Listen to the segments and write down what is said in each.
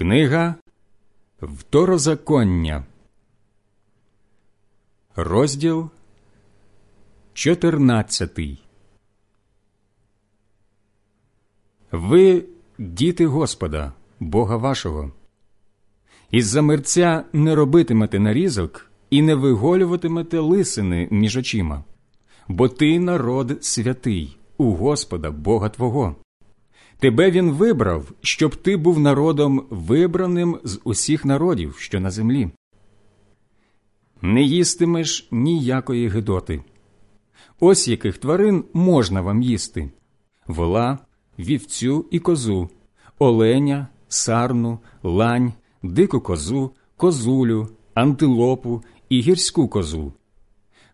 Книга Второзаконня, розділ 14 Ви діти Господа, Бога вашого. Із за мерця не робитимете нарізок і не виголюватимете лисини між очима, бо ти народ святий у Господа Бога Твого. Тебе він вибрав, щоб ти був народом вибраним з усіх народів, що на землі. Не їстимеш ніякої гидоти. Ось яких тварин можна вам їсти вола, вівцю і козу, оленя, сарну, лань, дику козу, козулю, антилопу і гірську козу.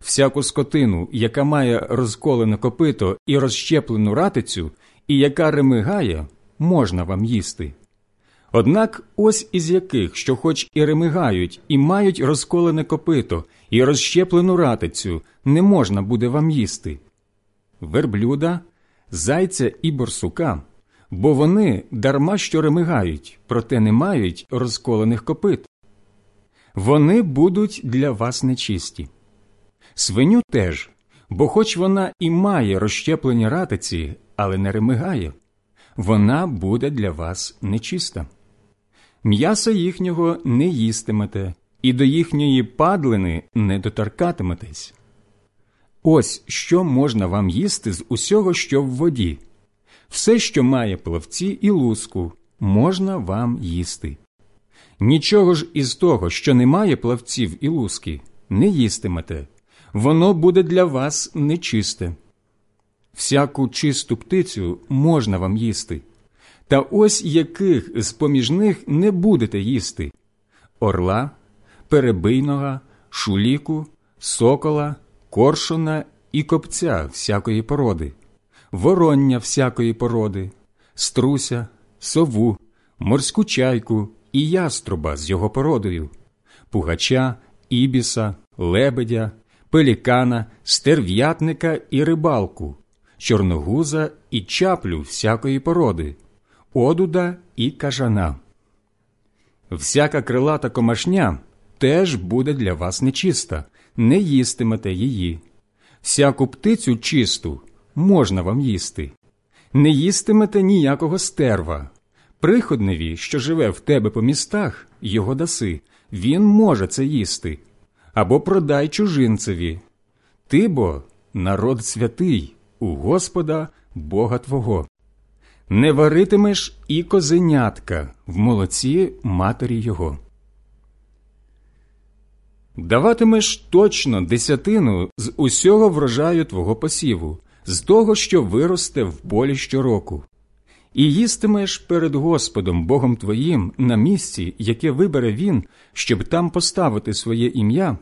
Всяку скотину, яка має розколене копито і розщеплену ратицю, і яка ремигає, можна вам їсти. Однак ось із яких, що хоч і ремигають, і мають розколене копито, і розщеплену ратицю, не можна буде вам їсти. Верблюда, зайця і борсука, бо вони дарма що ремигають, проте не мають розколених копит. Вони будуть для вас нечисті. Свиню теж, бо хоч вона і має розщеплені ратиці, але не ремигає, вона буде для вас нечиста. М'яса їхнього не їстимете, і до їхньої падлини не доторкатиметесь. Ось що можна вам їсти з усього, що в воді. Все, що має плавці і луску, можна вам їсти. Нічого ж із того, що не має плавців і луски, не їстимете, воно буде для вас нечисте. Всяку чисту птицю можна вам їсти, та ось яких з поміж них не будете їсти. Орла, перебийного, шуліку, сокола, коршуна і копця всякої породи, вороння всякої породи, струся, сову, морську чайку і яструба з його породою, пугача, ібіса, лебедя, пелікана, стерв'ятника і рибалку, чорногуза і чаплю всякої породи, одуда і кажана. Всяка крилата комашня теж буде для вас нечиста, не їстимете її. Всяку птицю чисту можна вам їсти. Не їстимете ніякого стерва. Приходневі, що живе в тебе по містах, його даси, він може це їсти. Або продай чужинцеві. Ти бо народ святий у Господа Бога Твого. Не варитимеш і козенятка в молоці матері його. Даватимеш точно десятину з усього врожаю твого посіву, з того, що виросте в полі щороку, і їстимеш перед Господом Богом твоїм на місці, яке вибере Він, щоб там поставити своє ім'я,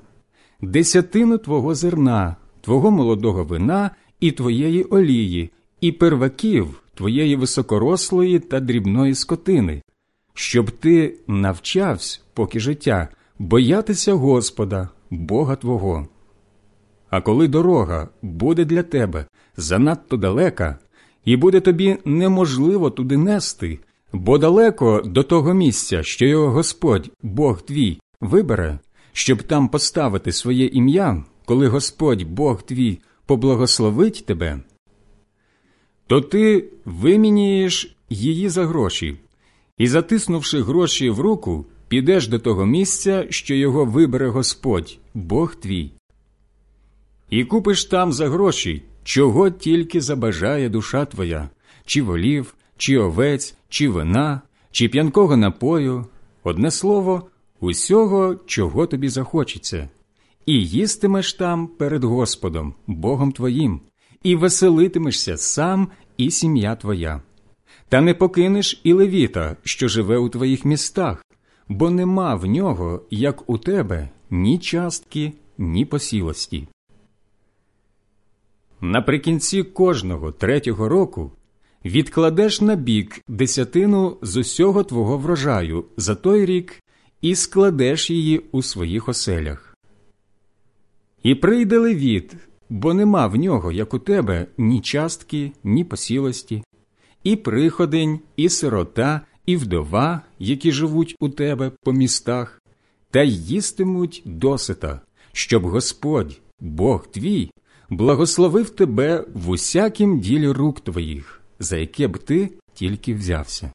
десятину твого зерна, твого молодого вина і твоєї олії, і перваків твоєї високорослої та дрібної скотини, щоб ти навчався, поки життя, боятися Господа, Бога Твого. А коли дорога буде для тебе занадто далека, і буде тобі неможливо туди нести, бо далеко до того місця, що його Господь, Бог твій, вибере, щоб там поставити своє ім'я, коли Господь Бог твій поблагословить тебе, то ти вимінієш її за гроші, і, затиснувши гроші в руку, підеш до того місця, що його вибере Господь, Бог твій. І купиш там за гроші, чого тільки забажає душа твоя, чи волів, чи овець, чи вина, чи п'янкого напою, одне слово, усього, чого тобі захочеться, і їстимеш там перед Господом, Богом твоїм, і веселитимешся сам і сім'я твоя. Та не покинеш і левіта, що живе у твоїх містах, бо нема в нього, як у тебе, ні частки, ні посілості. Наприкінці кожного третього року відкладеш на бік десятину з усього твого врожаю за той рік і складеш її у своїх оселях. І прийде левіт, бо нема в нього, як у тебе, ні частки, ні посілості, і приходень, і сирота, і вдова, які живуть у тебе по містах, та й їстимуть досита, щоб Господь, Бог твій, благословив тебе в усякім ділі рук твоїх, за яке б ти тільки взявся.